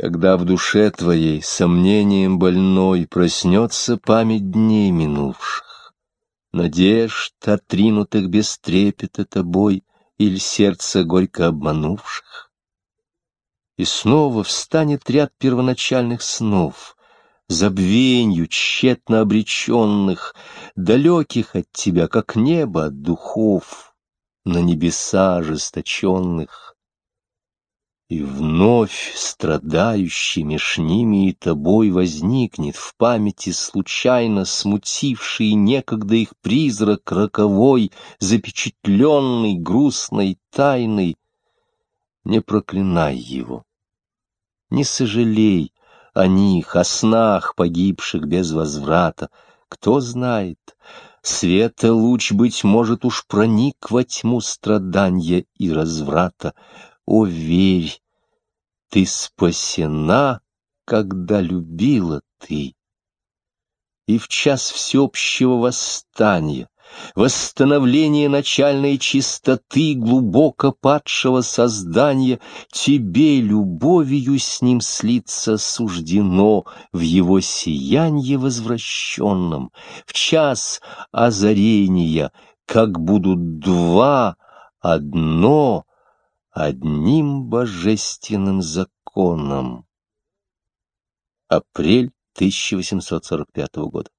Когда в душе твоей сомнением больной Проснется память дней минувших, Надежд, отринутых без трепета тобой, Или сердце горько обманувших, И снова встанет ряд первоначальных снов, Забвенью тщетно обреченных, Далеких от тебя, как небо от духов, На небеса ожесточенных, и вновь страдающий меж ними и тобой возникнет в памяти случайно смутивший некогда их призрак роковой, запечатленный грустной тайной. Не проклинай его, не сожалей о них, о снах погибших без возврата. Кто знает, света луч, быть может, уж проник во тьму страдания и разврата. О, верь, ты спасена, когда любила ты. И в час всеобщего восстания, восстановления начальной чистоты глубоко падшего создания, тебе любовью с ним слиться суждено в его сиянье возвращенном, в час озарения, как будут два, одно — одним божественным законом. Апрель 1845 года.